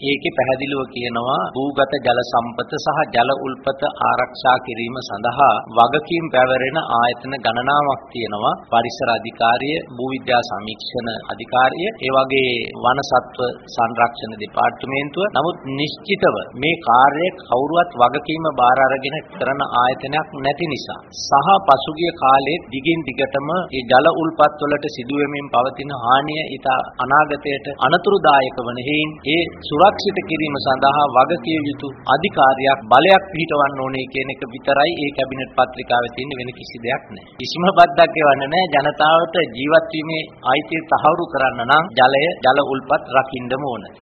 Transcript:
ඒකේ පැහැදිලිව කියනවා භූගත ජල සම්පත සහ ජල උල්පත ආරක්ෂා කිරීම සඳහා වගකීම් පැවරෙන ආයතන ගණනාවක් තියෙනවා. පරිසර අධිකාරිය භූවිද්‍යා සමීක්ෂණ අධිකාරිය ඒ වගේ වන සත්ව සංරක්ෂණ දෙපාර්තමේන්තුව. නමුත් නිශ්චිතව මේ කාර්යය කවුරුවත් වගකීම බාර අරගෙන කරන ආයතනයක් නැති නිසා සහ පසුගිය කාලයේ දිගින් දිගටම මේ ජල උල්පත් වලට සිදුවෙමින් පවතින හානිය ඊට අනාගතයට අනතුරුදායක වන හේයින් ඒ සුරක්ෂිත කිරීම සඳහා වගකිය යුතු අධිකාරියක් බලයක් පිහිටවන්න ඕනේ කියන එක විතරයි ඒ කැබිනට් පත්‍රිකාවේ තියෙන වෙන කිසි දෙයක් නැහැ. කිසිම බද්දක් එවන්න නැහැ. ජනතාවට ජීවත් වීමේ අයිතිය තහවුරු කරන්න නම් ජලය ජල උල්පත් රකින්නම ඕනේ.